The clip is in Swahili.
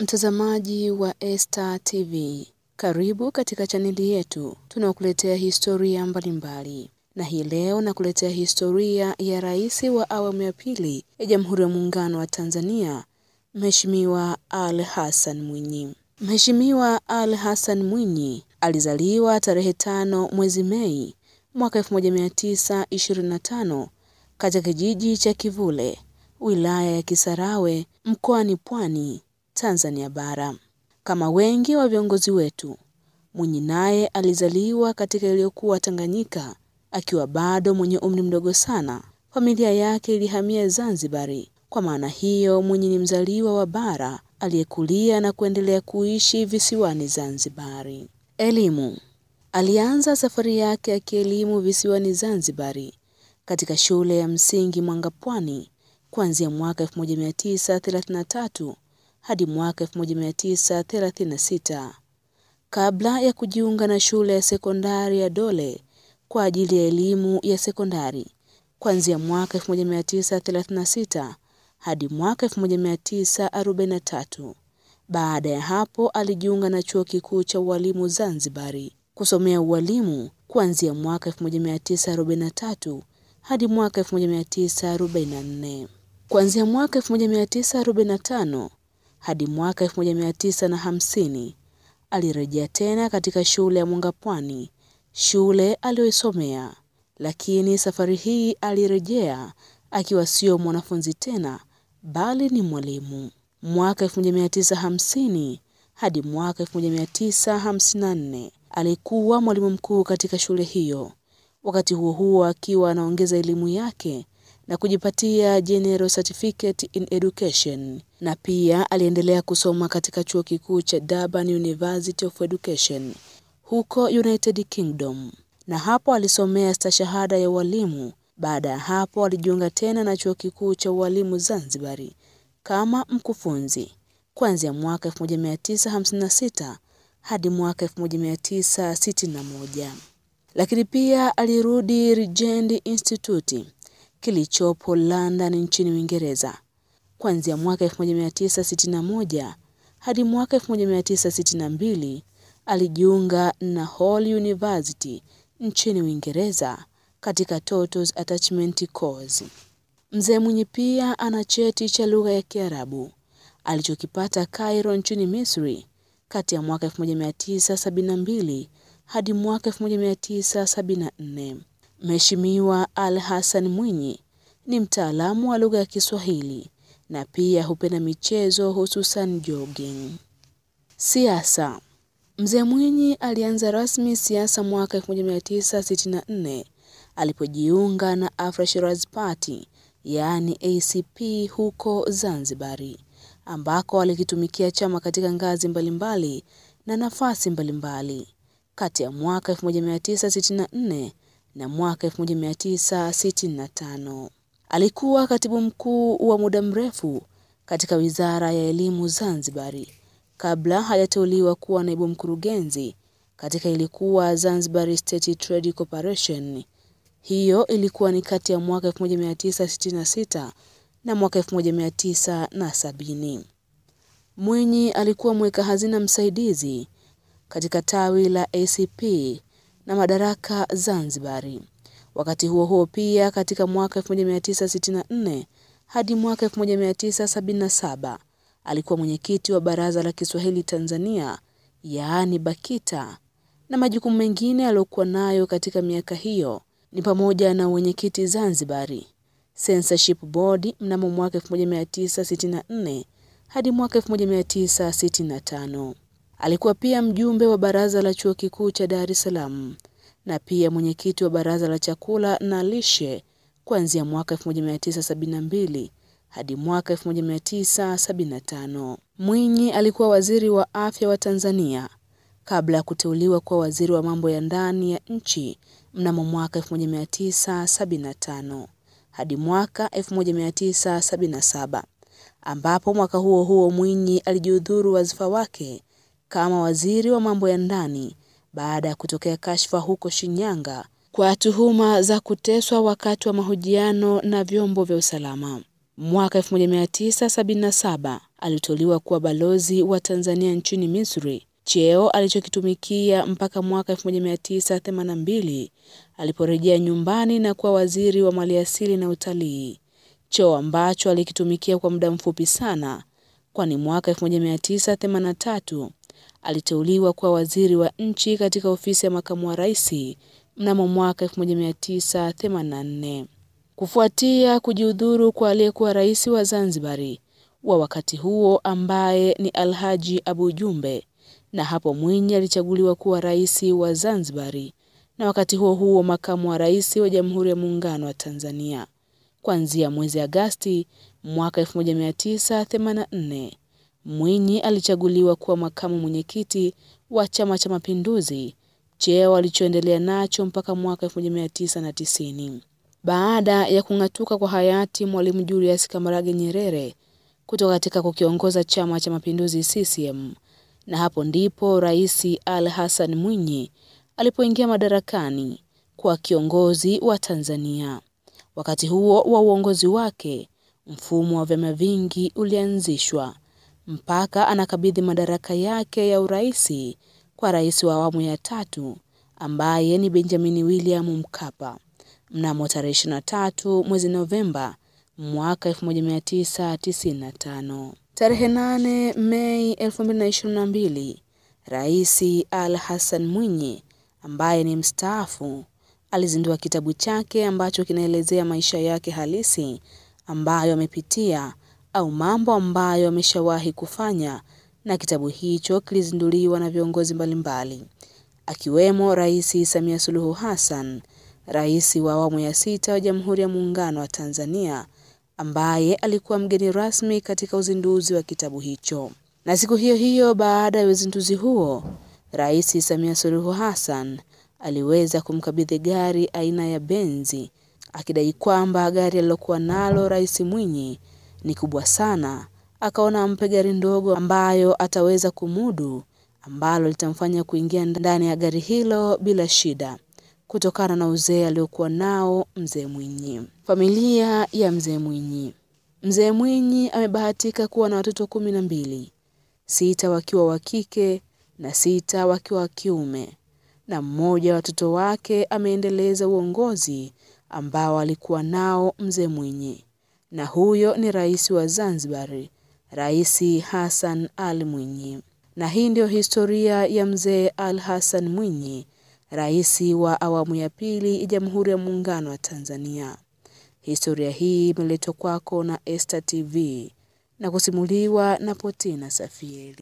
Mtazamaji wa Esta TV, karibu katika chaneli yetu tunaokuletea historia mbalimbali, na hii leo nakuletea historia ya rais wa awamu ya pili ya Jamhuri ya Muungano wa Tanzania, Mheshimiwa Ali Hassan Mwinyi. Mheshimiwa Ali Hassan Mwinyi alizaliwa tarehe tano mwezi Mei mwaka 1925 katika kijiji cha Kivule, wilaya ya Kisarawe, mkoani Pwani, Tanzania bara. Kama wengi wa viongozi wetu, Mwinyi naye alizaliwa katika iliyokuwa Tanganyika akiwa bado mwenye umri mdogo sana. Familia yake ilihamia Zanzibari. Kwa maana hiyo, Mwinyi ni mzaliwa wa bara aliyekulia na kuendelea kuishi visiwani Zanzibari. Elimu. Alianza safari yake ya kielimu visiwani Zanzibari katika shule ya msingi Mwanga Pwani kuanzia mwaka 1933 hadi mwaka 1936 kabla ya kujiunga na shule ya sekondari ya Dole kwa ajili ya elimu ya sekondari kuanzia mwaka 1936 hadi mwaka 1943. Baada ya hapo alijiunga na chuo kikuu cha ualimu Zanzibari kusomea ualimu kuanzia mwaka 1943 hadi mwaka 1944. Kuanzia mwaka 1945 hadi mwaka 1950 alirejea tena katika shule ya Mwanga Pwani, shule aliyoisomea, lakini safari hii alirejea akiwa sio mwanafunzi tena, bali ni mwalimu. Mwaka 1950 hadi mwaka 1954 alikuwa mwalimu mkuu katika shule hiyo, wakati huo huo akiwa anaongeza elimu yake na kujipatia General Certificate in Education na pia aliendelea kusoma katika chuo kikuu cha Durban University of Education huko United Kingdom, na hapo alisomea stashahada ya ualimu. Baada ya hapo alijiunga tena na chuo kikuu cha ualimu Zanzibari kama mkufunzi kuanzia mwaka 1956 hadi mwaka 1961, lakini pia alirudi Regent Institute kilichopo London nchini Uingereza kuanzia mwaka 1961 hadi mwaka 1962. Alijiunga na Hull University nchini Uingereza katika Totals Attachment Course. Mzee Mwinyi pia ana cheti cha lugha ya Kiarabu alichokipata Cairo nchini Misri kati ya mwaka 1972 hadi mwaka 1974. Mheshimiwa Al Hassan Mwinyi ni mtaalamu wa lugha ya Kiswahili na pia hupenda michezo hususan jogging. Siasa. Mzee Mwinyi alianza rasmi siasa mwaka 1964 alipojiunga na Afro Shirazi Party yaani ACP huko Zanzibari, ambako alikitumikia chama katika ngazi mbalimbali na nafasi mbalimbali kati ya mwaka 1964 na mwaka 1965. Alikuwa katibu mkuu wa muda mrefu katika Wizara ya Elimu Zanzibari kabla hajateuliwa kuwa naibu mkurugenzi katika ilikuwa Zanzibar State Trade Corporation. Hiyo ilikuwa ni kati ya mwaka 1966 na mwaka 1970. Mwinyi alikuwa mweka hazina msaidizi katika tawi la ACP na madaraka Zanzibari. Wakati huo huo pia katika mwaka 1964 hadi mwaka 1977 alikuwa mwenyekiti wa Baraza la Kiswahili Tanzania, yaani BAKITA, na majukumu mengine aliyokuwa nayo katika miaka hiyo ni pamoja na mwenyekiti Zanzibari Censorship Board mnamo mwaka 1964 hadi mwaka 1965. Alikuwa pia mjumbe wa Baraza la Chuo Kikuu cha Dar es Salaam na pia mwenyekiti wa Baraza la Chakula na Lishe kuanzia mwaka 1972 hadi mwaka 1975. Mwinyi alikuwa waziri wa afya wa Tanzania kabla ya kuteuliwa kuwa waziri wa mambo ya ndani ya nchi mnamo mwaka 1975 hadi mwaka 1977, ambapo mwaka huo huo Mwinyi alijihudhuru wazifa wake kama waziri wa mambo ya ndani baada ya kutokea kashfa huko Shinyanga kwa tuhuma za kuteswa wakati wa mahojiano na vyombo vya usalama. Mwaka 1977 aliteuliwa kuwa balozi wa Tanzania nchini Misri, cheo alichokitumikia mpaka mwaka 1982 aliporejea nyumbani na kuwa waziri wa maliasili na utalii, cheo ambacho alikitumikia kwa muda mfupi sana, kwani mwaka 1983 aliteuliwa kuwa waziri wa nchi katika ofisi ya makamu wa rais mnamo mwaka 1984. Kufuatia kujiudhuru kwa aliyekuwa rais wa Zanzibari wa wakati huo ambaye ni Alhaji Abu Jumbe, na hapo Mwinyi alichaguliwa kuwa rais wa Zanzibari na wakati huo huo makamu wa rais wa Jamhuri ya Muungano wa Tanzania. Kuanzia mwezi Agasti mwaka 1984, Mwinyi alichaguliwa kuwa makamu mwenyekiti wa Chama cha Mapinduzi, cheo alichoendelea nacho mpaka mwaka 1990. Baada ya kung'atuka kwa hayati Mwalimu Julius Kambarage Nyerere kutoka katika kukiongoza Chama cha Mapinduzi CCM, na hapo ndipo Rais Ali Hassan Mwinyi alipoingia madarakani kwa kiongozi wa Tanzania. Wakati huo wa uongozi wake, mfumo wa vyama vingi ulianzishwa mpaka anakabidhi madaraka yake ya uraisi kwa rais wa awamu ya tatu ambaye ni Benjamin William Mkapa mnamo tarehe 23 mwezi Novemba mwaka 1995. Tarehe 8 Mei 2022, Rais Al Hassan Mwinyi ambaye ni mstaafu alizindua kitabu chake ambacho kinaelezea maisha yake halisi ambayo amepitia au mambo ambayo ameshawahi kufanya, na kitabu hicho kilizinduliwa na viongozi mbalimbali akiwemo Rais Samia Suluhu Hassan, rais wa awamu ya sita wa Jamhuri ya Muungano wa Tanzania, ambaye alikuwa mgeni rasmi katika uzinduzi wa kitabu hicho. Na siku hiyo hiyo baada ya uzinduzi huo, Rais Samia Suluhu Hassan aliweza kumkabidhi gari aina ya Benzi akidai kwamba gari alilokuwa nalo Rais Mwinyi ni kubwa sana, akaona ampe gari ndogo ambayo ataweza kumudu, ambalo litamfanya kuingia ndani ya gari hilo bila shida kutokana na uzee aliokuwa nao mzee Mwinyi. Familia ya mzee Mwinyi. Mzee Mwinyi amebahatika kuwa na watoto kumi na mbili, sita wakiwa wa kike na sita wakiwa wa kiume, na mmoja wa watoto wake ameendeleza uongozi ambao alikuwa nao mzee Mwinyi, na huyo ni rais wa Zanzibar, Rais Hassan Al Mwinyi. Na hii ndiyo historia ya mzee Al Hassan Mwinyi, rais wa awamu ya pili ya Jamhuri ya Muungano wa Tanzania. Historia hii imeletwa kwako na Esta TV na kusimuliwa na Potina Safieli.